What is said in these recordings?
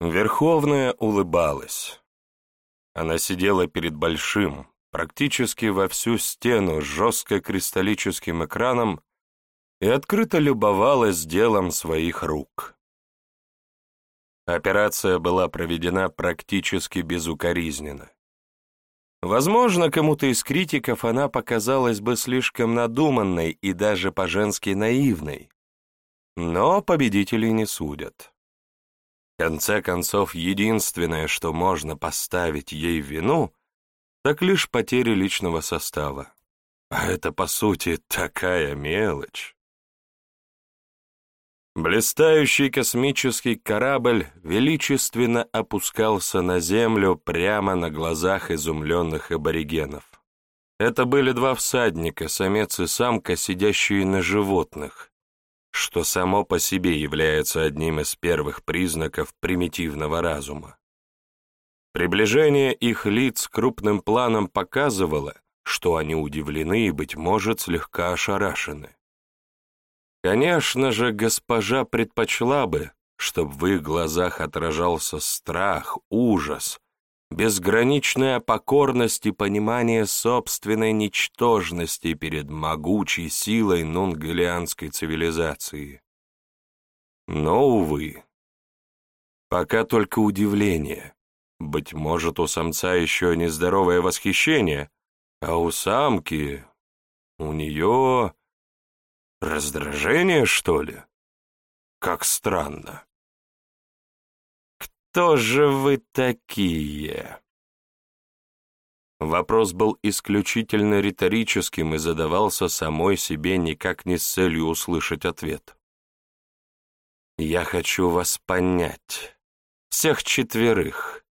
Верховная улыбалась. Она сидела перед большим, практически во всю стену жестко кристаллическим экраном и открыто любовалась делом своих рук. Операция была проведена практически безукоризненно. Возможно, кому-то из критиков она показалась бы слишком надуманной и даже по-женски наивной, но победителей не судят. Конце концов, единственное, что можно поставить ей вину, так лишь потери личного состава. А это, по сути, такая мелочь. Блистающий космический корабль величественно опускался на Землю прямо на глазах изумленных аборигенов. Это были два всадника, самец и самка, сидящие на животных, что само по себе является одним из первых признаков примитивного разума. Приближение их лиц крупным планом показывало, что они удивлены и, быть может, слегка ошарашены. Конечно же, госпожа предпочла бы, чтобы в их глазах отражался страх, ужас, безграничная покорность и понимание собственной ничтожности перед могучей силой нунгалианской цивилизации. Но, увы, пока только удивление. Быть может, у самца еще нездоровое восхищение, а у самки... у нее... раздражение, что ли? Как странно кто же вы такие?» Вопрос был исключительно риторическим и задавался самой себе никак не с целью услышать ответ. «Я хочу вас понять. Всех четверых.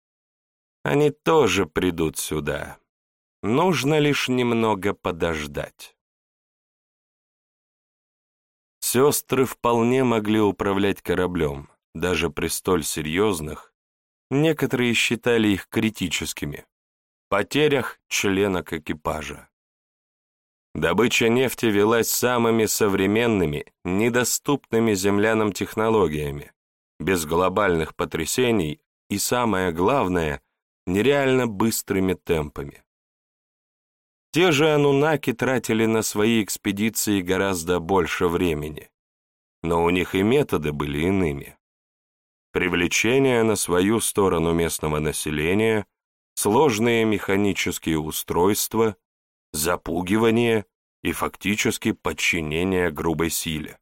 Они тоже придут сюда. Нужно лишь немного подождать». Сестры вполне могли управлять кораблем, даже при столь серьезных, некоторые считали их критическими, потерях членок экипажа. Добыча нефти велась самыми современными, недоступными землянам технологиями, без глобальных потрясений и, самое главное, нереально быстрыми темпами. Те же анунаки тратили на свои экспедиции гораздо больше времени, но у них и методы были иными привлечение на свою сторону местного населения, сложные механические устройства, запугивание и фактически подчинение грубой силе.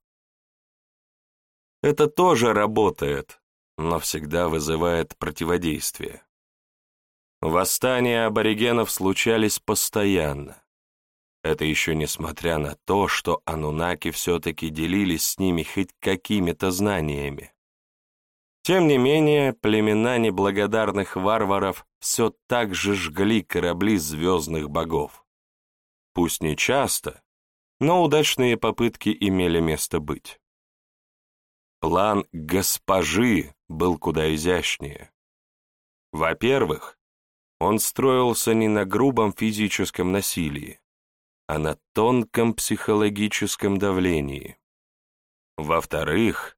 Это тоже работает, но всегда вызывает противодействие. Восстания аборигенов случались постоянно. Это еще несмотря на то, что анунаки все-таки делились с ними хоть какими-то знаниями. Тем не менее, племена неблагодарных варваров все так же жгли корабли звездных богов. Пусть не часто, но удачные попытки имели место быть. План госпожи был куда изящнее. Во-первых, он строился не на грубом физическом насилии, а на тонком психологическом давлении. Во-вторых,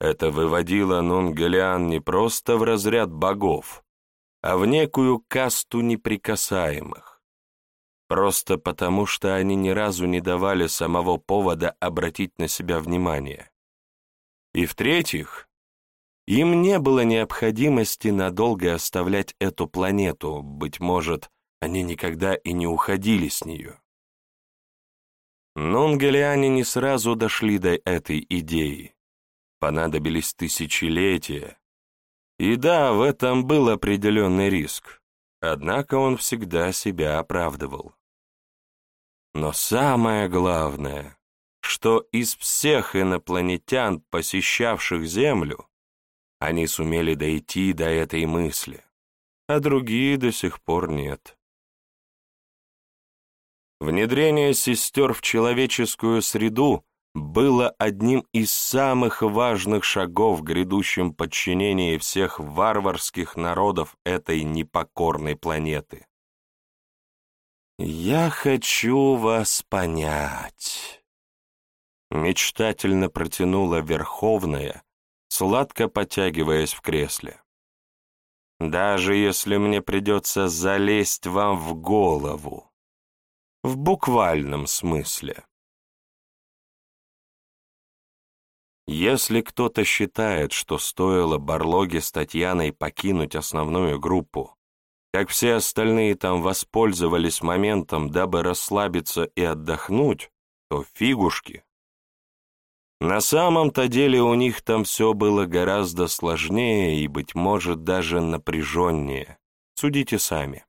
это выводило Нунгалиан не просто в разряд богов, а в некую касту неприкасаемых. Просто потому, что они ни разу не давали самого повода обратить на себя внимание. И в-третьих, им не было необходимости надолго оставлять эту планету, быть может, они никогда и не уходили с нее. Нунгалиане не сразу дошли до этой идеи понадобились тысячелетия. И да, в этом был определенный риск, однако он всегда себя оправдывал. Но самое главное, что из всех инопланетян, посещавших Землю, они сумели дойти до этой мысли, а другие до сих пор нет. Внедрение сестер в человеческую среду было одним из самых важных шагов в грядущем подчинении всех варварских народов этой непокорной планеты. «Я хочу вас понять», — мечтательно протянула Верховная, сладко потягиваясь в кресле. даже если мне придется залезть вам в голову. В буквальном смысле. Если кто-то считает, что стоило Барлоге с Татьяной покинуть основную группу, как все остальные там воспользовались моментом, дабы расслабиться и отдохнуть, то фигушки. На самом-то деле у них там все было гораздо сложнее и, быть может, даже напряженнее. Судите сами.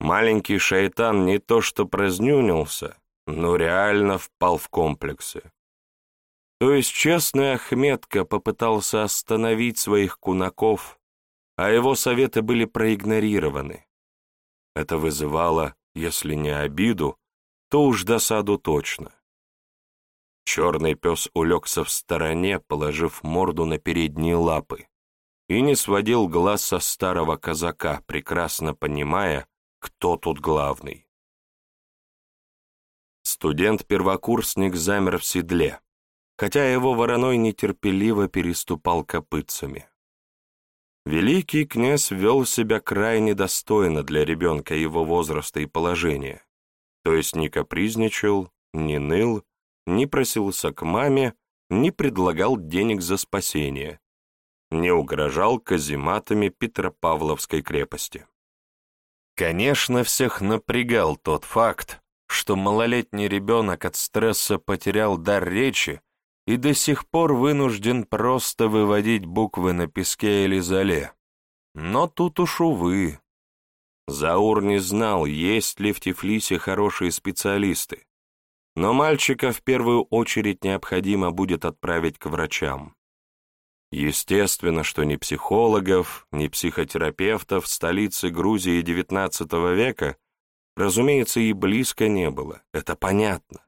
Маленький шайтан не то что прознюнился, но реально впал в комплексы. То есть честный Ахметка попытался остановить своих кунаков, а его советы были проигнорированы. Это вызывало, если не обиду, то уж досаду точно. Черный пес улегся в стороне, положив морду на передние лапы, и не сводил глаз со старого казака, прекрасно понимая, кто тут главный. Студент-первокурсник замер в седле, хотя его вороной нетерпеливо переступал копытцами. Великий князь вел себя крайне достойно для ребенка его возраста и положения, то есть не капризничал, не ныл, не просился к маме, не предлагал денег за спасение, не угрожал казематами Петропавловской крепости. Конечно, всех напрягал тот факт, что малолетний ребенок от стресса потерял дар речи и до сих пор вынужден просто выводить буквы на песке или зале. Но тут уж увы. Заур не знал, есть ли в Тифлисе хорошие специалисты, но мальчика в первую очередь необходимо будет отправить к врачам. Естественно, что ни психологов, ни психотерапевтов в столице Грузии XIX века, разумеется, и близко не было, это понятно.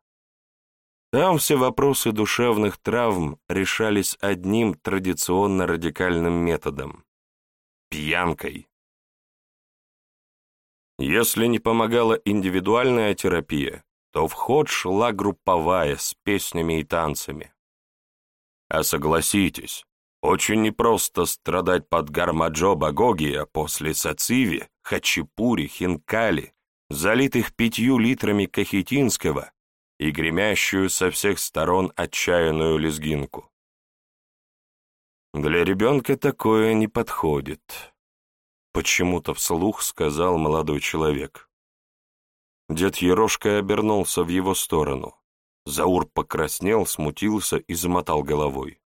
Там все вопросы душевных травм решались одним традиционно радикальным методом – пьянкой. Если не помогала индивидуальная терапия, то в ход шла групповая с песнями и танцами. А согласитесь, очень непросто страдать под гармаджо Багогия после сациви, хачапури, хинкали, залитых пятью литрами кахетинского и гремящую со всех сторон отчаянную лезгинку. Для ребенка такое не подходит, почему-то вслух сказал молодой человек. Дед Ерошка обернулся в его сторону. Заур покраснел, смутился и замотал головой.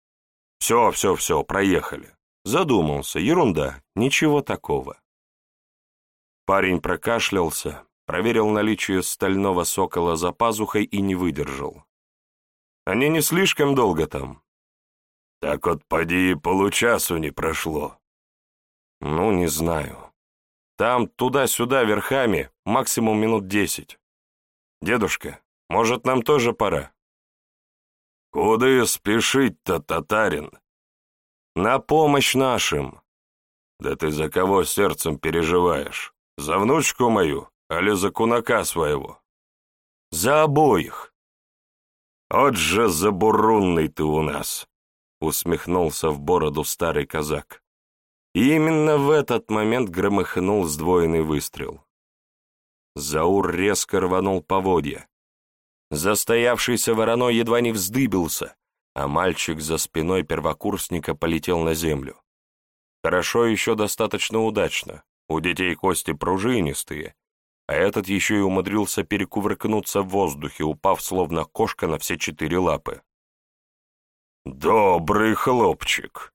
«Все, все, все, проехали». Задумался, ерунда, ничего такого. Парень прокашлялся, проверил наличие стального сокола за пазухой и не выдержал. «Они не слишком долго там?» «Так вот поди получасу не прошло». «Ну, не знаю. Там туда-сюда верхами максимум минут десять. Дедушка, может, нам тоже пора? Куда спешить-то, татарин? На помощь нашим. Да ты за кого сердцем переживаешь? За внучку мою, али за кунака своего? За обоих. Вот же забурунный ты у нас, усмехнулся в бороду старый казак. И именно в этот момент громыхнул сдвоенный выстрел. Заур резко рванул поводья. Застоявшийся вороной едва не вздыбился, а мальчик за спиной первокурсника полетел на землю. Хорошо еще достаточно удачно, у детей кости пружинистые, а этот еще и умудрился перекувыркнуться в воздухе, упав словно кошка на все четыре лапы. «Добрый хлопчик!»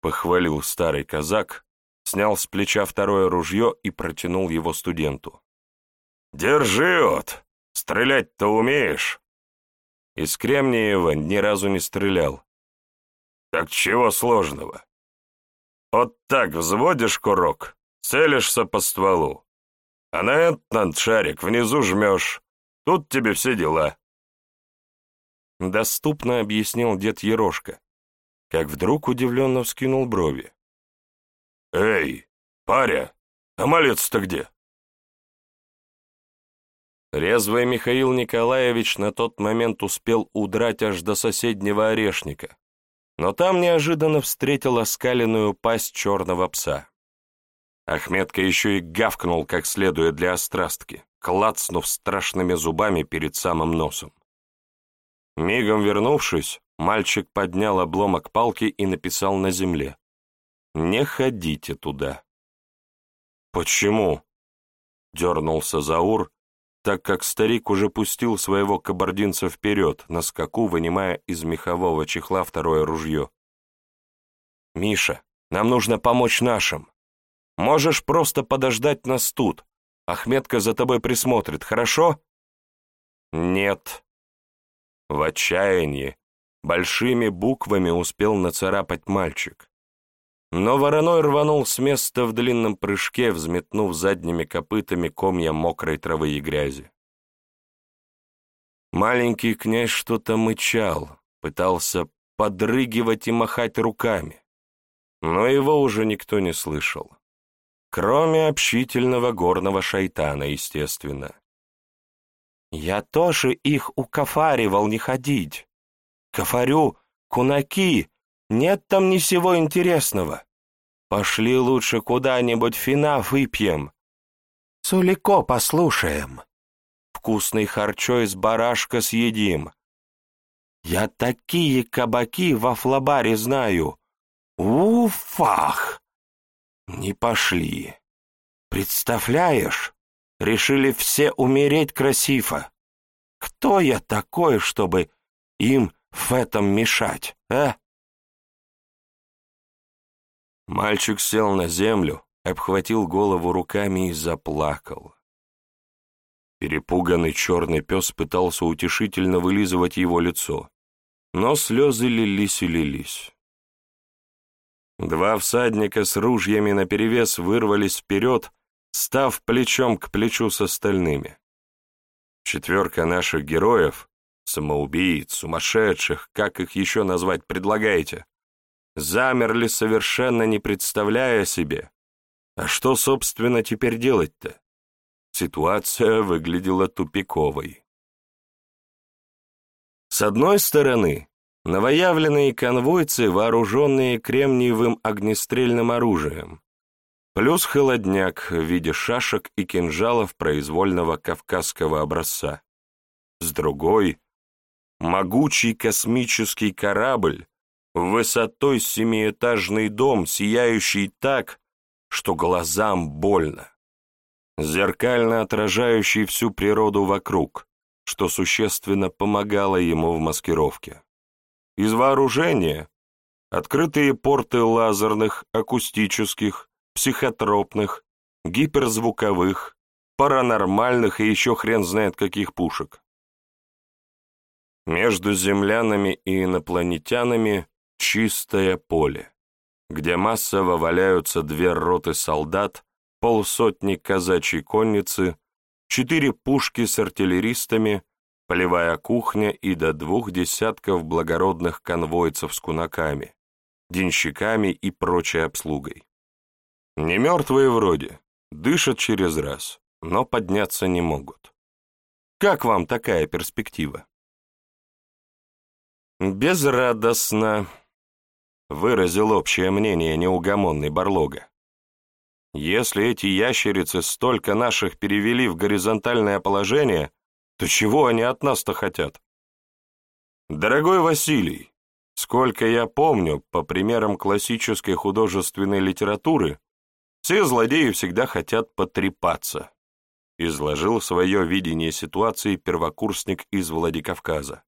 похвалил старый казак, снял с плеча второе ружье и протянул его студенту. «Держи, от! Стрелять-то умеешь?» Из Кремниева ни разу не стрелял. «Так чего сложного? Вот так взводишь курок, целишься по стволу, а на этот шарик внизу жмешь. Тут тебе все дела». Доступно объяснил дед Ерошка, как вдруг удивленно вскинул брови. «Эй, паря, а малец-то где?» Резвый Михаил Николаевич на тот момент успел удрать аж до соседнего орешника, но там неожиданно встретил оскаленную пасть черного пса. Ахметка еще и гавкнул как следует для острастки, клацнув страшными зубами перед самым носом. Мигом вернувшись, мальчик поднял обломок палки и написал на земле. «Не ходите туда». «Почему?» — дернулся Заур, так как старик уже пустил своего кабардинца вперед, на скаку вынимая из мехового чехла второе ружье. «Миша, нам нужно помочь нашим. Можешь просто подождать нас тут. Ахметка за тобой присмотрит, хорошо?» «Нет». В отчаянии, большими буквами успел нацарапать мальчик. Но вороной рванул с места в длинном прыжке, взметнув задними копытами комья мокрой травы и грязи. Маленький князь что-то мычал, пытался подрыгивать и махать руками, но его уже никто не слышал. Кроме общительного горного шайтана, естественно. Я тоже их укафаривал не ходить. Кафарю, кунаки, нет там ни всего интересного. Пошли лучше куда-нибудь фина выпьем. Сулико послушаем. Вкусный харчо из барашка съедим. Я такие кабаки во флабаре знаю. Уфах! Не пошли. Представляешь, решили все умереть красиво. Кто я такой, чтобы им в этом мешать, а? Мальчик сел на землю, обхватил голову руками и заплакал. Перепуганный черный пес пытался утешительно вылизывать его лицо, но слезы лились и лились. Два всадника с ружьями наперевес вырвались вперед, став плечом к плечу с остальными. Четверка наших героев, самоубийц, сумасшедших, как их еще назвать предлагаете, замерли совершенно не представляя себе, а что, собственно, теперь делать-то? Ситуация выглядела тупиковой. С одной стороны, новоявленные конвойцы, вооруженные кремниевым огнестрельным оружием, плюс холодняк в виде шашек и кинжалов произвольного кавказского образца. С другой — могучий космический корабль, высотой семиэтажный дом, сияющий так, что глазам больно, зеркально отражающий всю природу вокруг, что существенно помогало ему в маскировке. Из вооружения — открытые порты лазерных, акустических, психотропных, гиперзвуковых, паранормальных и еще хрен знает каких пушек. Между землянами и инопланетянами Чистое поле, где массово валяются две роты солдат, полсотни казачьей конницы, четыре пушки с артиллеристами, полевая кухня и до двух десятков благородных конвойцев с кунаками, денщиками и прочей обслугой. Не мертвые вроде, дышат через раз, но подняться не могут. Как вам такая перспектива? Безрадостно, выразил общее мнение неугомонный Барлога. Если эти ящерицы столько наших перевели в горизонтальное положение, то чего они от нас-то хотят? Дорогой Василий, сколько я помню, по примерам классической художественной литературы, все злодеи всегда хотят потрепаться, изложил свое видение ситуации первокурсник из Владикавказа.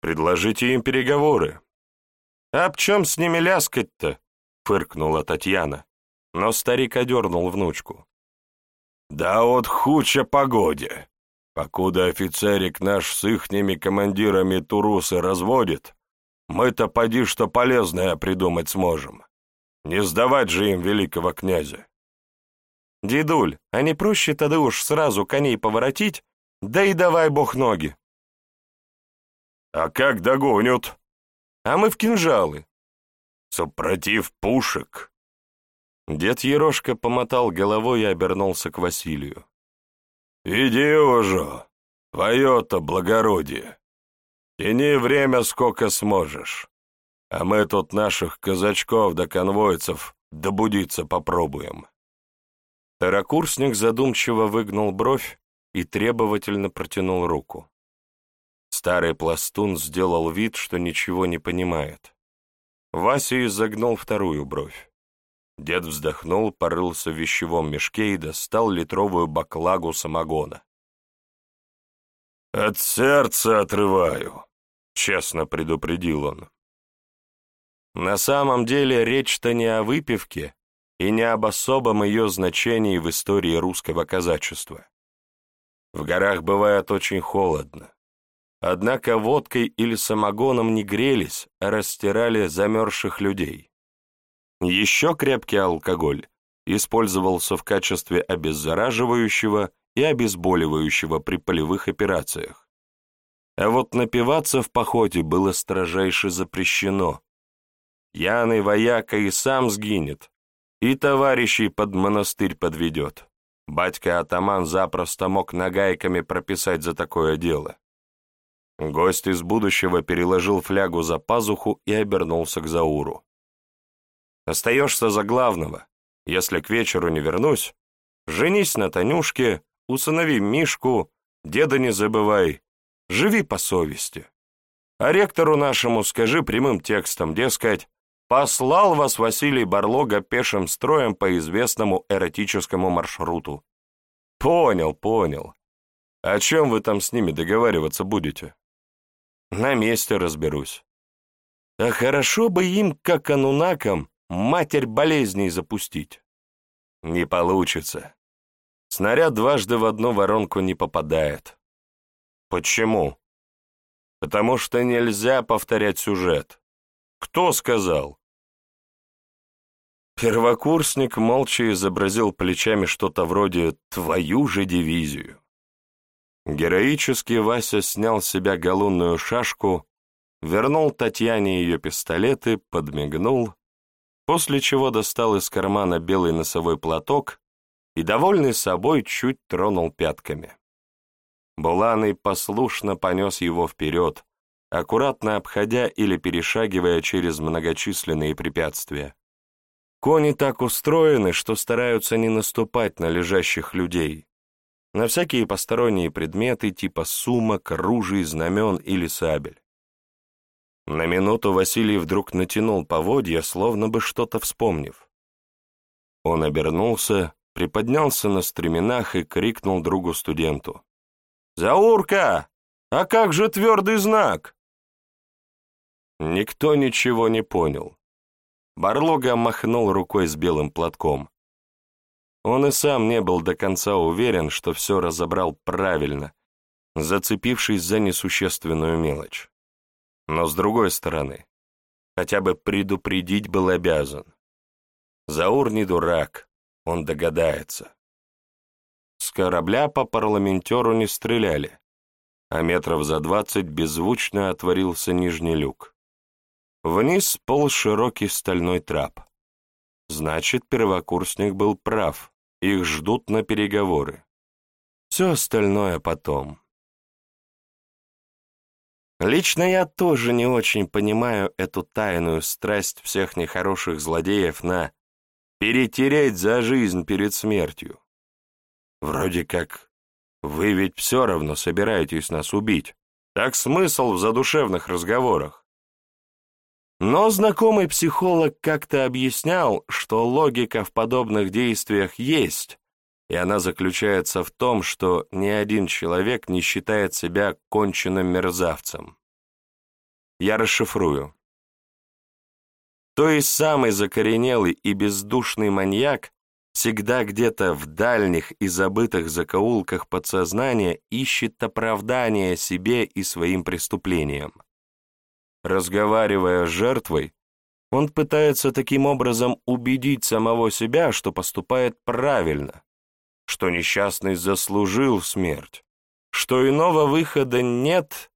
Предложите им переговоры, «Об чем с ними ляскать-то?» — фыркнула Татьяна. Но старик одернул внучку. «Да вот хуча погоде. Покуда офицерик наш с ихними командирами турусы разводит, мы-то поди что полезное придумать сможем. Не сдавать же им великого князя». «Дедуль, а не проще тогда уж сразу коней поворотить, да и давай бог ноги?» «А как догонят?» а мы в кинжалы. Супротив пушек. Дед Ерошка помотал головой и обернулся к Василию. «Иди уже, твое-то благородие. Тяни время сколько сможешь. А мы тут наших казачков да конвойцев добудиться попробуем. Второкурсник задумчиво выгнул бровь и требовательно протянул руку. Старый пластун сделал вид, что ничего не понимает. Вася изогнул вторую бровь. Дед вздохнул, порылся в вещевом мешке и достал литровую баклагу самогона. «От сердца отрываю», — честно предупредил он. На самом деле речь-то не о выпивке и не об особом ее значении в истории русского казачества. В горах бывает очень холодно. Однако водкой или самогоном не грелись, а растирали замерзших людей. Еще крепкий алкоголь использовался в качестве обеззараживающего и обезболивающего при полевых операциях. А вот напиваться в походе было строжайше запрещено. Яный вояка и сам сгинет, и товарищей под монастырь подведет. Батька-атаман запросто мог нагайками прописать за такое дело. Гость из будущего переложил флягу за пазуху и обернулся к Зауру. Остаешься за главного. Если к вечеру не вернусь, женись на Танюшке, усынови Мишку, деда не забывай, живи по совести. А ректору нашему скажи прямым текстом, дескать, послал вас Василий Барлога пешим строем по известному эротическому маршруту. Понял, понял. О чем вы там с ними договариваться будете? На месте разберусь. А хорошо бы им, как анунакам, матерь болезней запустить. Не получится. Снаряд дважды в одну воронку не попадает. Почему? Потому что нельзя повторять сюжет. Кто сказал? Первокурсник молча изобразил плечами что-то вроде «твою же дивизию». Героически Вася снял с себя галунную шашку, вернул Татьяне ее пистолеты, подмигнул после чего достал из кармана белый носовой платок и, довольный собой, чуть тронул пятками. Буланый послушно понес его вперед, аккуратно обходя или перешагивая через многочисленные препятствия. Кони так устроены, что стараются не наступать на лежащих людей, на всякие посторонние предметы типа сумок, ружей, знамен или сабель. На минуту Василий вдруг натянул поводья, словно бы что-то вспомнив. Он обернулся, приподнялся на стременах и крикнул другу-студенту. «Заурка! А как же твердый знак?» Никто ничего не понял. Барлога махнул рукой с белым платком. Он и сам не был до конца уверен, что все разобрал правильно, зацепившись за несущественную мелочь. Но с другой стороны, хотя бы предупредить был обязан. Заур не дурак, он догадается. С корабля по парламентеру не стреляли, а метров за двадцать беззвучно отворился нижний люк. Вниз полз широкий стальной трап. Значит, первокурсник был прав, их ждут на переговоры. Все остальное потом. Лично я тоже не очень понимаю эту тайную страсть всех нехороших злодеев на перетереть за жизнь перед смертью. Вроде как вы ведь все равно собираетесь нас убить. Так смысл в задушевных разговорах. Но знакомый психолог как-то объяснял, что логика в подобных действиях есть, и она заключается в том, что ни один человек не считает себя конченным мерзавцем. Я расшифрую. То есть самый закоренелый и бездушный маньяк всегда где-то в дальних и забытых закоулках подсознания ищет оправдания себе и своим преступлениям. Разговаривая с жертвой, он пытается таким образом убедить самого себя, что поступает правильно, что несчастный заслужил смерть, что иного выхода нет,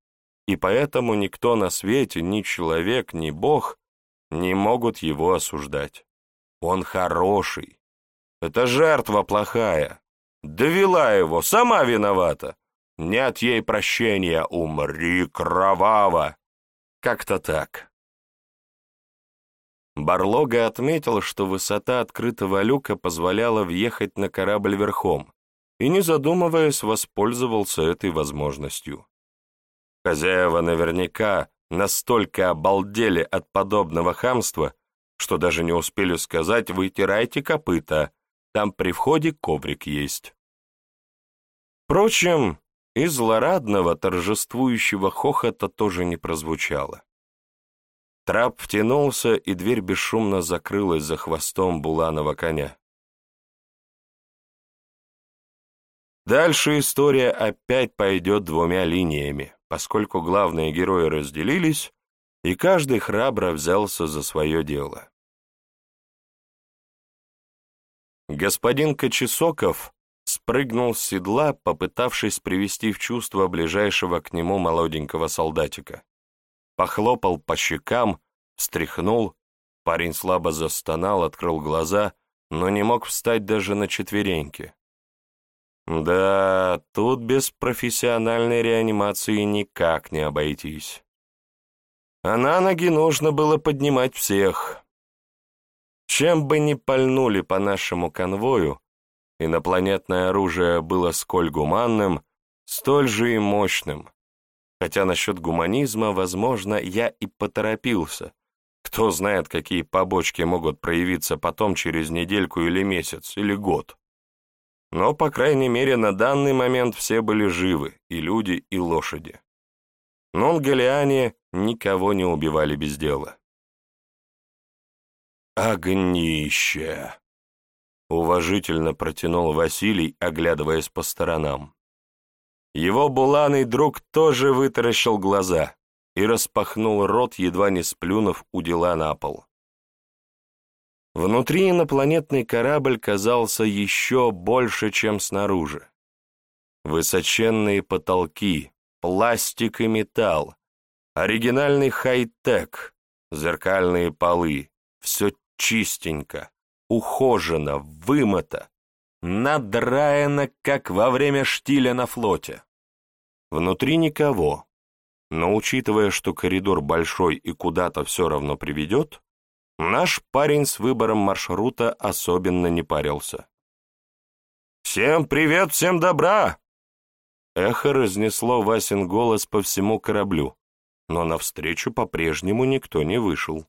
и поэтому никто на свете, ни человек, ни Бог, не могут его осуждать. Он хороший. Это жертва плохая. Довела его, сама виновата. Нет ей прощения, умри кроваво. Как-то так. Барлога отметил, что высота открытого люка позволяла въехать на корабль верхом, и, не задумываясь, воспользовался этой возможностью. Хозяева наверняка настолько обалдели от подобного хамства, что даже не успели сказать «вытирайте копыта», там при входе коврик есть. Впрочем, и злорадного торжествующего хохота тоже не прозвучало. Трап втянулся, и дверь бесшумно закрылась за хвостом буланого коня. Дальше история опять пойдет двумя линиями, поскольку главные герои разделились, и каждый храбро взялся за свое дело. Господин Кочесоков спрыгнул с седла, попытавшись привести в чувство ближайшего к нему молоденького солдатика. Похлопал по щекам, встряхнул, парень слабо застонал, открыл глаза, но не мог встать даже на четвереньки. Да, тут без профессиональной реанимации никак не обойтись. А на ноги нужно было поднимать всех. Чем бы ни пальнули по нашему конвою, инопланетное оружие было сколь гуманным, столь же и мощным. Хотя насчет гуманизма, возможно, я и поторопился. Кто знает, какие побочки могут проявиться потом через недельку или месяц, или год. Но, по крайней мере, на данный момент все были живы, и люди, и лошади. Нон-галиане никого не убивали без дела. «Огнище!» — уважительно протянул Василий, оглядываясь по сторонам. Его буланый друг тоже вытаращил глаза и распахнул рот, едва не сплюнув у дела на пол. Внутри инопланетный корабль казался еще больше, чем снаружи. Высоченные потолки, пластик и металл, оригинальный хай-тек, зеркальные полы, все чистенько, ухожено, вымыто, надраено, как во время штиля на флоте. Внутри никого, но учитывая, что коридор большой и куда-то все равно приведет, Наш парень с выбором маршрута особенно не парился. «Всем привет, всем добра!» Эхо разнесло Васин голос по всему кораблю, но навстречу по-прежнему никто не вышел.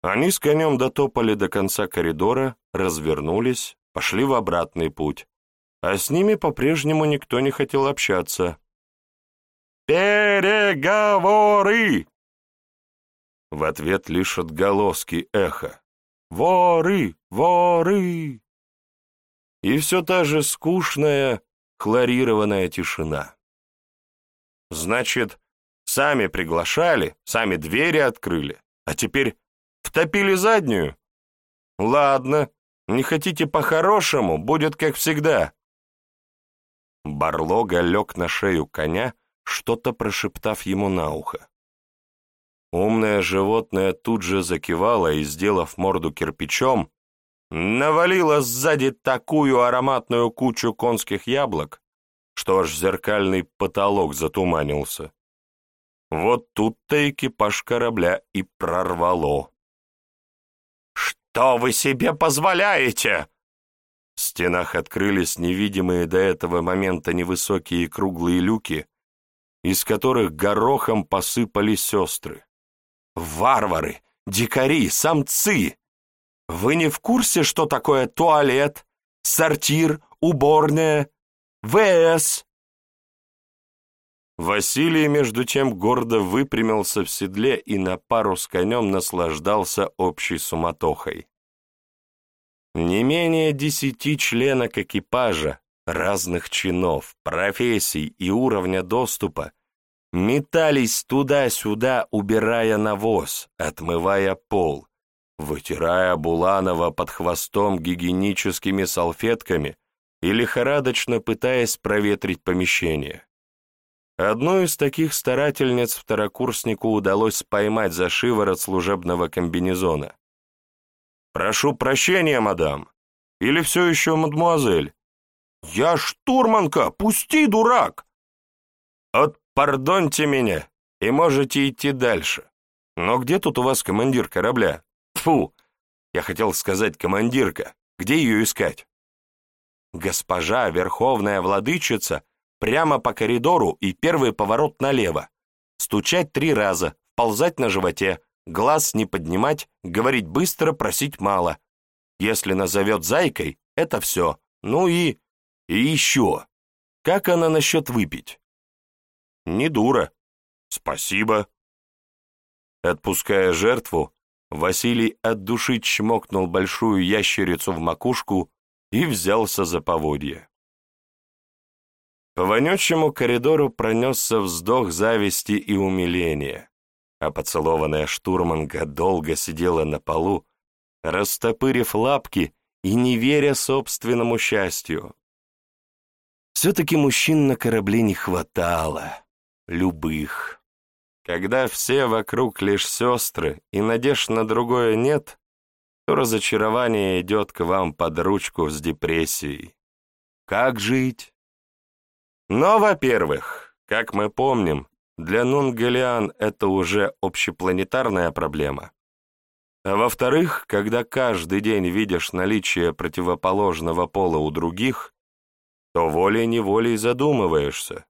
Они с конем дотопали до конца коридора, развернулись, пошли в обратный путь, а с ними по-прежнему никто не хотел общаться. «Переговоры!» В ответ лишь отголоски эха. «Воры! Воры!» И все та же скучная, хлорированная тишина. Значит, сами приглашали, сами двери открыли, а теперь втопили заднюю? Ладно, не хотите по-хорошему, будет как всегда. Барлога лег на шею коня, что-то прошептав ему на ухо. Умное животное тут же закивало и, сделав морду кирпичом, навалило сзади такую ароматную кучу конских яблок, что аж зеркальный потолок затуманился. Вот тут-то экипаж корабля и прорвало. «Что вы себе позволяете?» Стенах открылись невидимые до этого момента невысокие круглые люки, из которых горохом посыпались сестры. Варвары, дикари, самцы! Вы не в курсе, что такое туалет, сортир, уборная, ВС?» Василий, между тем, гордо выпрямился в седле и на пару с конем наслаждался общей суматохой. Не менее десяти членок экипажа, разных чинов, профессий и уровня доступа метались туда-сюда, убирая навоз, отмывая пол, вытирая Буланова под хвостом гигиеническими салфетками и лихорадочно пытаясь проветрить помещение. Одну из таких старательниц второкурснику удалось поймать за шиворот служебного комбинезона. «Прошу прощения, мадам. Или все еще мадмуазель?» «Я штурманка! Пусти, дурак!» «От Пардоньте меня, и можете идти дальше. Но где тут у вас командир корабля? Фу, я хотел сказать командирка. Где ее искать? Госпожа, верховная владычица, прямо по коридору и первый поворот налево. Стучать три раза, ползать на животе, глаз не поднимать, говорить быстро, просить мало. Если назовет зайкой, это все. Ну и... и еще. Как она насчет выпить? Не дура. Спасибо. Отпуская жертву, Василий от души чмокнул большую ящерицу в макушку и взялся за поводья. По вонючему коридору пронесся вздох зависти и умиления, а поцелованная штурманка долго сидела на полу, растопырив лапки и не веря собственному счастью. Все-таки мужчин на корабле не хватало, любых. Когда все вокруг лишь сестры и надежд на другое нет, то разочарование идет к вам под ручку с депрессией. Как жить? Но, во-первых, как мы помним, для Нунгалиан это уже общепланетарная проблема. А во-вторых, когда каждый день видишь наличие противоположного пола у других, то волей-неволей задумываешься.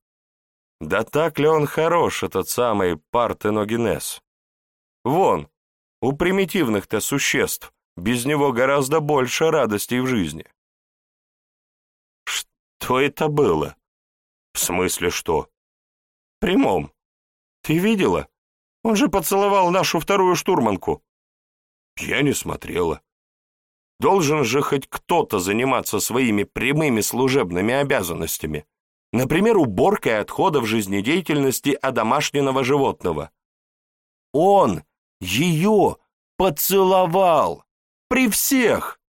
Да так ли он хорош, этот самый партеногенез? Вон, у примитивных-то существ без него гораздо больше радостей в жизни. Что это было? В смысле что? Прямом. Ты видела? Он же поцеловал нашу вторую штурманку. Я не смотрела. Должен же хоть кто-то заниматься своими прямыми служебными обязанностями. Например, уборкой отходов жизнедеятельности одомашненного животного. Он ее поцеловал при всех.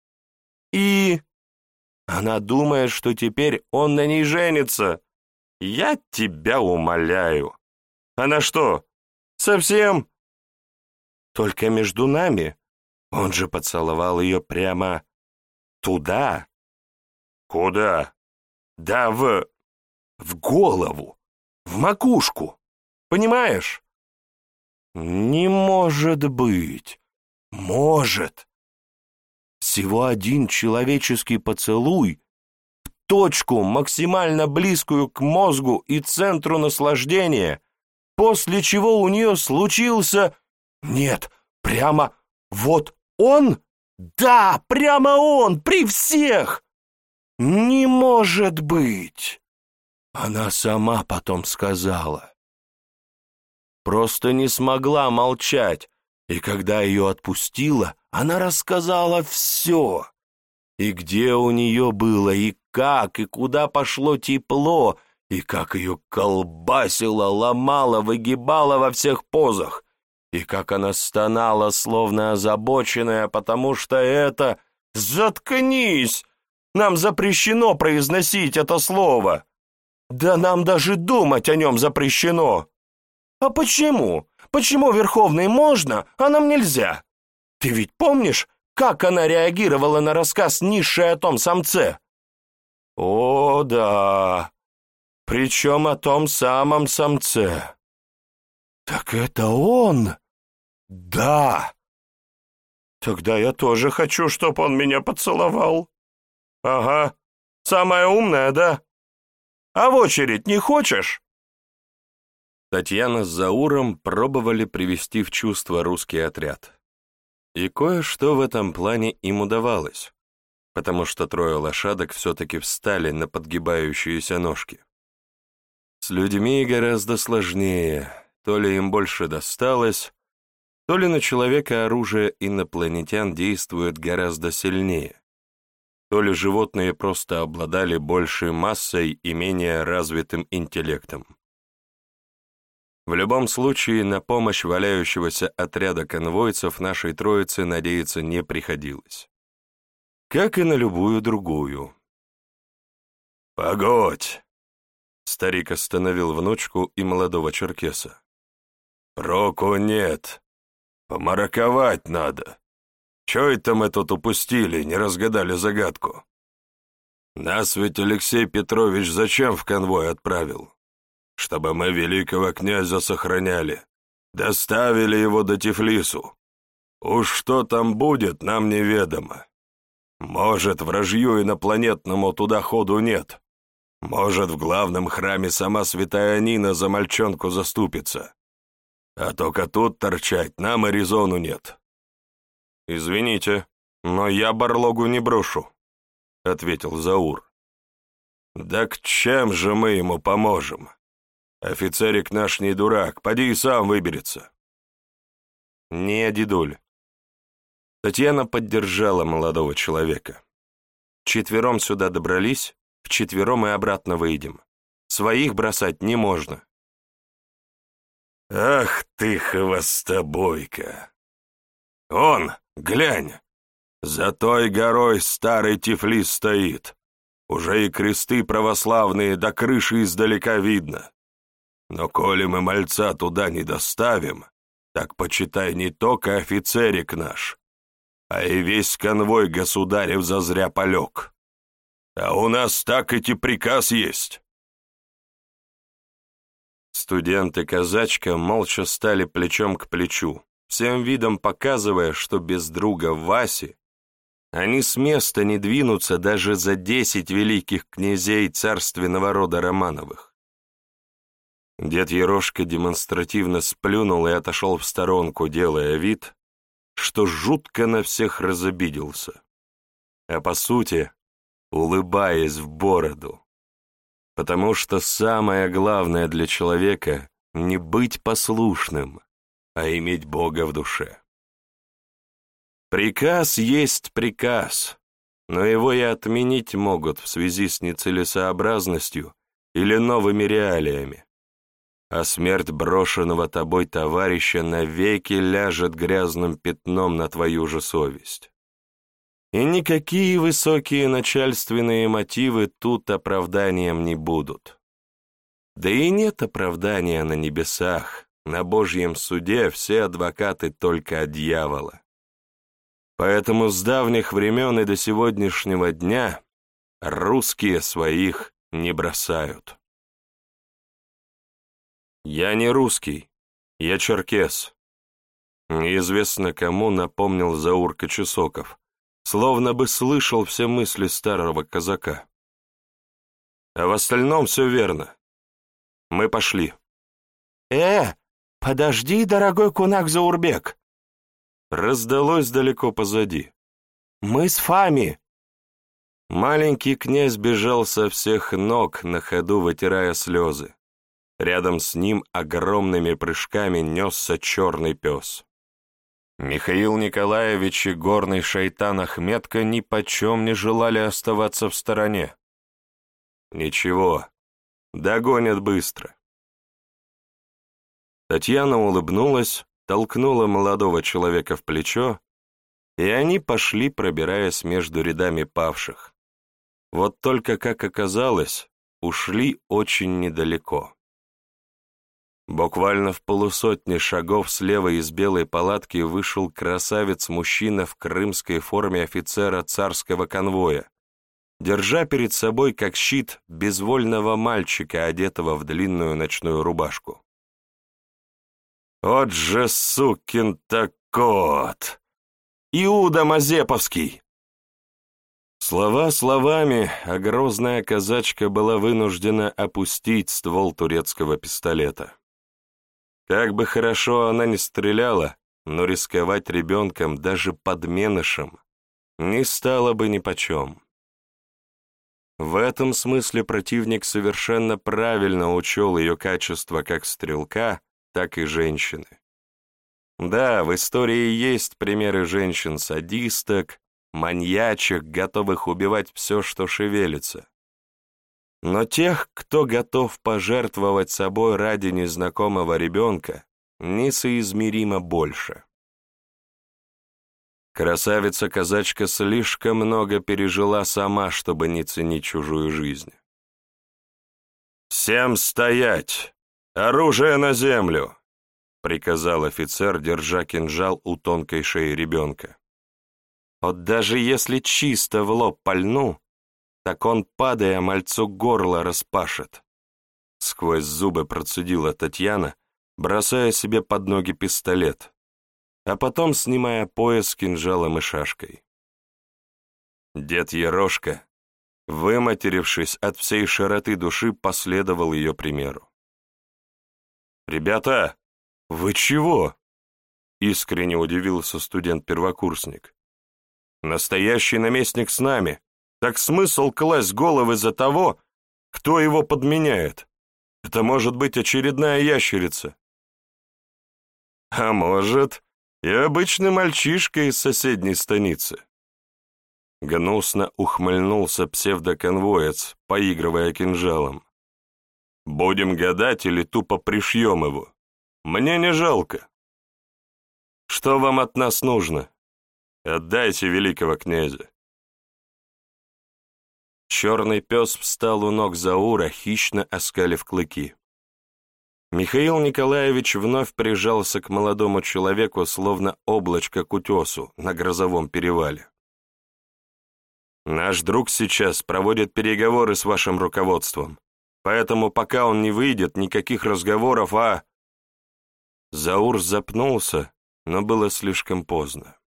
И она думает, что теперь он на ней женится. Я тебя умоляю. Она что, совсем? Только между нами. Он же поцеловал ее прямо туда. Куда? Да в... в голову, в макушку. Понимаешь? Не может быть. Может всего один человеческий поцелуй в точку, максимально близкую к мозгу и центру наслаждения, после чего у нее случился... Нет, прямо вот он? Да, прямо он, при всех! Не может быть! Она сама потом сказала. Просто не смогла молчать, и когда ее отпустила, она рассказала все. И где у нее было, и как, и куда пошло тепло, и как ее колбасило, ломало, выгибало во всех позах, и как она стонала, словно озабоченная, потому что это... «Заткнись! Нам запрещено произносить это слово! Да нам даже думать о нем запрещено!» «А почему? Почему Верховной можно, а нам нельзя?» Ты ведь помнишь, как она реагировала на рассказ низшей о том самце? О, да. Причем о том самом самце. Так это он? Да. Тогда я тоже хочу, чтоб он меня поцеловал. Ага. Самая умная, да? А в очередь не хочешь? Татьяна с Зауром пробовали привести в чувство русский отряд. И кое-что в этом плане им удавалось, потому что трое лошадок все-таки встали на подгибающиеся ножки. С людьми гораздо сложнее, то ли им больше досталось, то ли на человека оружие инопланетян действует гораздо сильнее, то ли животные просто обладали большей массой и менее развитым интеллектом. В любом случае, на помощь валяющегося отряда конвойцев нашей троице надеяться не приходилось. Как и на любую другую. «Погодь!» — старик остановил внучку и молодого черкеса. «Проку нет. Помараковать надо. Чё это мы тут упустили, не разгадали загадку? Нас ведь Алексей Петрович зачем в конвой отправил? чтобы мы великого князя сохраняли, Доставили его до Тифлису. Уж что там будет, нам неведомо. Может, вражью инопланетному туда ходу нет. Может, в главном храме сама святая Нина за мальчонку заступится. А только тут торчать нам и резону нет. «Извините, но я барлогу не брошу», — ответил Заур. «Да к чем же мы ему поможем? Офицерик наш не дурак, поди и сам выберется». «Не, дедуль». Татьяна поддержала молодого человека. Четвером сюда добрались, вчетвером и обратно выйдем. Своих бросать не можно. «Ах ты, хвостобойка! Он, глянь, за той горой старый Тифлис стоит. Уже и кресты православные до крыши издалека видно. Но коли мы мальца туда не доставим, так почитай не только офицерик наш, а и весь конвой государев зазря полег. А у нас так эти приказ есть». Студент и казачка молча стали плечом к плечу, всем видом показывая, что без друга Васи они с места не двинутся даже за десять великих князей царственного рода Романовых. Дед Ерошка демонстративно сплюнул и отошел в сторонку, делая вид, что жутко на всех разобиделся. А по сути, улыбаясь в бороду. Потому что самое главное для человека — не быть послушным, а иметь Бога в душе. Приказ есть приказ, но его и отменить могут в связи с нецелесообразностью или новыми реалиями. А смерть брошенного тобой товарища навеки ляжет грязным пятном на твою же совесть. И никакие высокие начальственные мотивы тут оправданием не будут. Да и нет оправдания на небесах, на Божьем суде все адвокаты только от дьявола. Поэтому с давних времен и до сегодняшнего дня русские своих не бросают. Я не русский, я черкес. Неизвестно кому напомнил Заур Кочесоков, словно бы слышал все мысли старого казака. А в остальном все верно. Мы пошли. «Э, подожди, дорогой кунак Заурбек!» раздалось далеко позади. «Мы с Фами!» Маленький князь бежал со всех ног, на ходу вытирая слезы. Рядом с ним огромными прыжками несся черный пес. Михаил Николаевич и горный шайтан Ахметка ни почем не желали оставаться в стороне. Ничего, догонят быстро. Татьяна улыбнулась, толкнула молодого человека в плечо, и они пошли, пробираясь между рядами павших. Вот только, как оказалось, ушли очень недалеко. Буквально в полусотни шагов слева из белой палатки вышел красавец-мужчина в крымской форме офицера царского конвоя, держа перед собой как щит безвольного мальчика, одетого в длинную ночную рубашку. Вот же сукин-то кот! Иуда Мазеповский! Слова словами, а грозная казачка была вынуждена опустить ствол турецкого пистолета. Как бы хорошо она ни стреляла, но рисковать ребенком, даже подменышем, не стало бы нипочем. В этом смысле противник совершенно правильно учел ее качество как стрелка, так и женщины. Да, в истории есть примеры женщин-садисток, маньячек, готовых убивать все, что шевелится. Но тех, кто готов пожертвовать собой ради незнакомого ребенка, несоизмеримо больше. Красавица-казачка слишком много пережила сама, чтобы не ценить чужую жизнь. «Всем стоять!» «Оружие на землю!» — приказал офицер, держа кинжал у тонкой шеи ребенка. Вот даже если чисто в лоб пальну, так он, падая, мальцу горло распашет. Сквозь зубы процедила Татьяна, бросая себе под ноги пистолет, а потом снимая пояс кинжалом и шашкой. Дед Ерошка, выматерившись от всей широты души, последовал ее примеру. «Ребята, вы чего?» — искренне удивился студент-первокурсник. «Настоящий наместник с нами. Так смысл класть головы за того, кто его подменяет? Это может быть очередная ящерица». «А может, и обычный мальчишка из соседней станицы», Гнусно ухмыльнулся псевдоконвоец, поигрывая кинжалом. «Будем гадать или тупо пришьем его? Мне не жалко. Что вам от нас нужно? Отдайте великого князя». Черный пес встал у ног Заура, хищно оскалив клыки. Михаил Николаевич вновь прижался к молодому человеку, словно облачко к утесу на грозовом перевале. Наш друг сейчас проводит переговоры с вашим руководством, поэтому пока он не выйдет, никаких разговоров, а...» Заур запнулся, но было слишком поздно.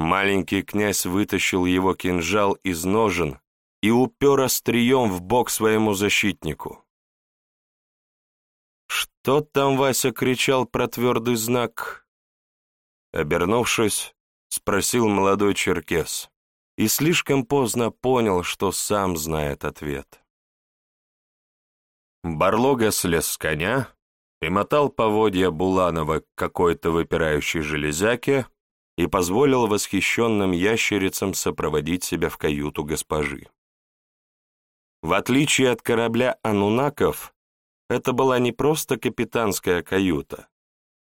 Маленький князь вытащил его кинжал из ножен и упер острием в бок своему защитнику. «Что там Вася кричал про твердый знак?» Обернувшись, спросил молодой черкес и слишком поздно понял, что сам знает ответ. Барлога слез с коня, примотал поводья Буланова к какой-то выпирающей железяке и позволил восхищенным ящерицам сопроводить себя в каюту госпожи. В отличие от корабля анунаков, это была не просто капитанская каюта.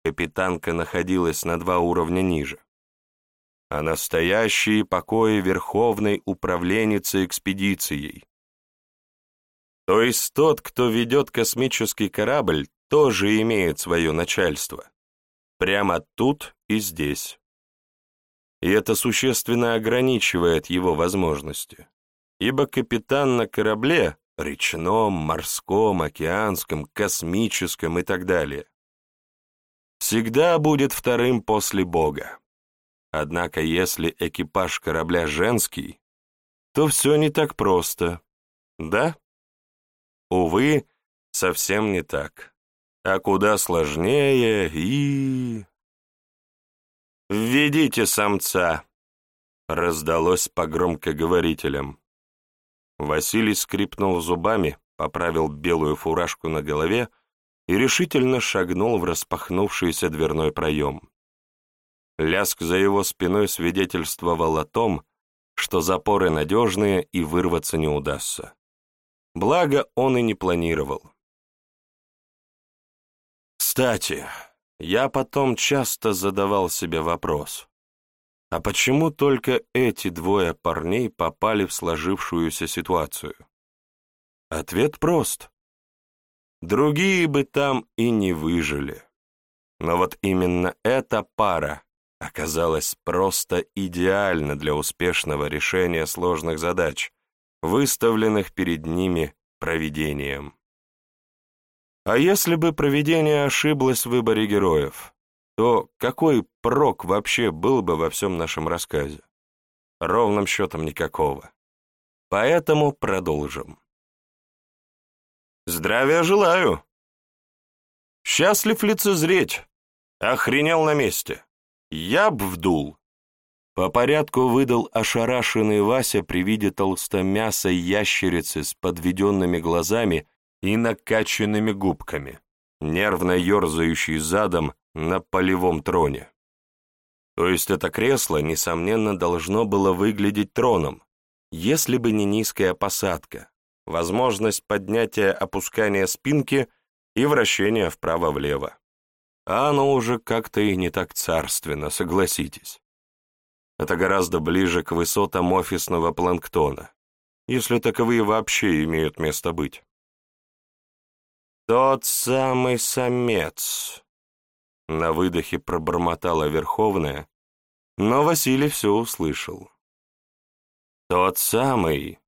Капитанка находилась на два уровня ниже а настоящие покои верховной управленницы экспедицией. То есть тот, кто ведет космический корабль, тоже имеет свое начальство. Прямо тут и здесь. И это существенно ограничивает его возможности, ибо капитан на корабле, речном, морском, океанском, космическом и так далее, всегда будет вторым после Бога. Однако если экипаж корабля женский, то все не так просто, да? Увы, совсем не так, а куда сложнее и... «Введите самца!» — раздалось по громкоговорителям. Василий скрипнул зубами, поправил белую фуражку на голове и решительно шагнул в распахнувшийся дверной проем. Ляск за его спиной свидетельствовал о том, что запоры надежные и вырваться не удастся. Благо, он и не планировал. Кстати, я потом часто задавал себе вопрос, а почему только эти двое парней попали в сложившуюся ситуацию? Ответ прост. Другие бы там и не выжили. Но вот именно эта пара оказалась просто идеальна для успешного решения сложных задач, выставленных перед ними провидением. А если бы провидение ошиблось в выборе героев, то какой прок вообще был бы во всем нашем рассказе? Ровным счетом никакого. Поэтому продолжим. Здравия желаю! Счастлив лицезреть! Охренел на месте! Я б вдул. По порядку выдал ошарашенный Вася при виде толстомясой ящерицы с подведенными глазами и накачанными губками, нервно ерзающей задом на полевом троне. То есть это кресло, несомненно, должно было выглядеть троном, если бы не низкая посадка, возможность поднятия-опускания спинки и вращения вправо-влево а оно уже как-то и не так царственно, согласитесь. Это гораздо ближе к высотам офисного планктона, если таковые вообще имеют место быть. «Тот самый самец», — на выдохе пробормотала Верховная, но Василий все услышал. «Тот самый»,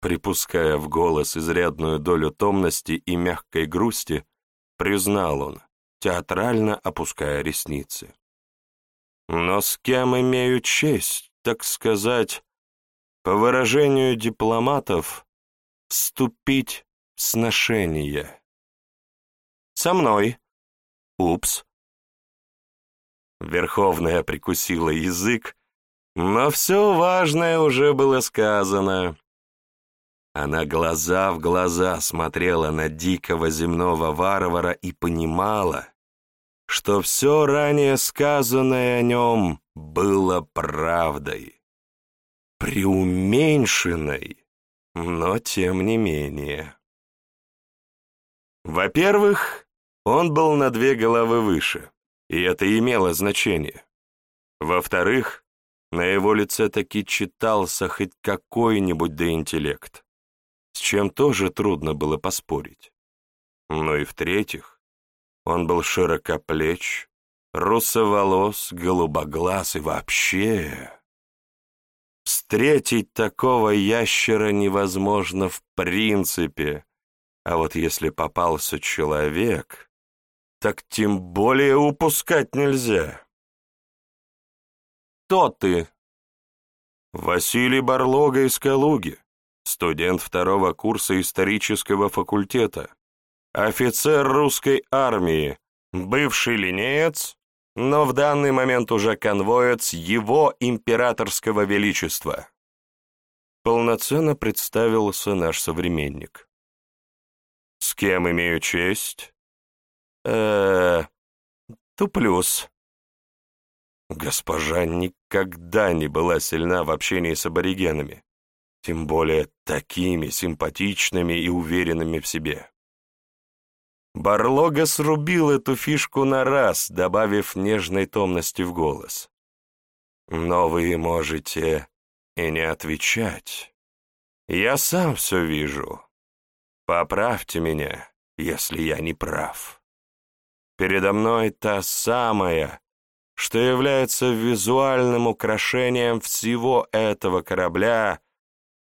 припуская в голос изрядную долю томности и мягкой грусти, — признал он, театрально опуская ресницы. «Но с кем имею честь, так сказать, по выражению дипломатов, вступить в сношение?» «Со мной. Упс». Верховная прикусила язык, но все важное уже было сказано. Она глаза в глаза смотрела на дикого земного варвара и понимала, что все ранее сказанное о нем было правдой. Преуменьшенной, но тем не менее. Во-первых, он был на две головы выше, и это имело значение. Во-вторых, на его лице таки читался хоть какой-нибудь да интеллект, с чем тоже трудно было поспорить. Ну и в-третьих, он был широкоплеч, русоволос, голубоглаз и вообще... Встретить такого ящера невозможно в принципе, а вот если попался человек, так тем более упускать нельзя кто ты?» «Василий Барлога из Калуги, студент второго курса исторического факультета, офицер русской армии, бывший линеец, но в данный момент уже конвоец его императорского величества». Полноценно представился наш современник. «С кем имею честь?» «Э-э... Туплюс», Госпожа никогда не была сильна в общении с аборигенами, тем более такими симпатичными и уверенными в себе. Барлога срубил эту фишку на раз, добавив нежной томности в голос. «Но вы можете и не отвечать. Я сам все вижу. Поправьте меня, если я не прав. Передо мной та самая, что является визуальным украшением всего этого корабля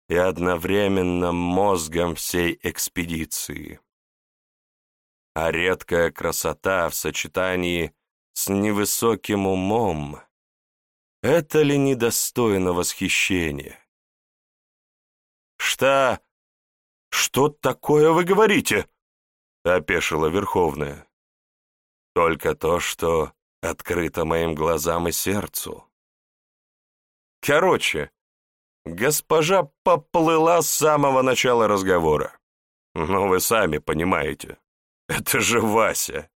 и одновременно мозгом всей экспедиции. А редкая красота в сочетании с невысоким умом — это ли недостойно восхищения? «Что? Что такое вы говорите?» — опешила Верховная. «Только то, что открыто моим глазам и сердцу. Короче, госпожа поплыла с самого начала разговора. Ну, вы сами понимаете, это же Вася.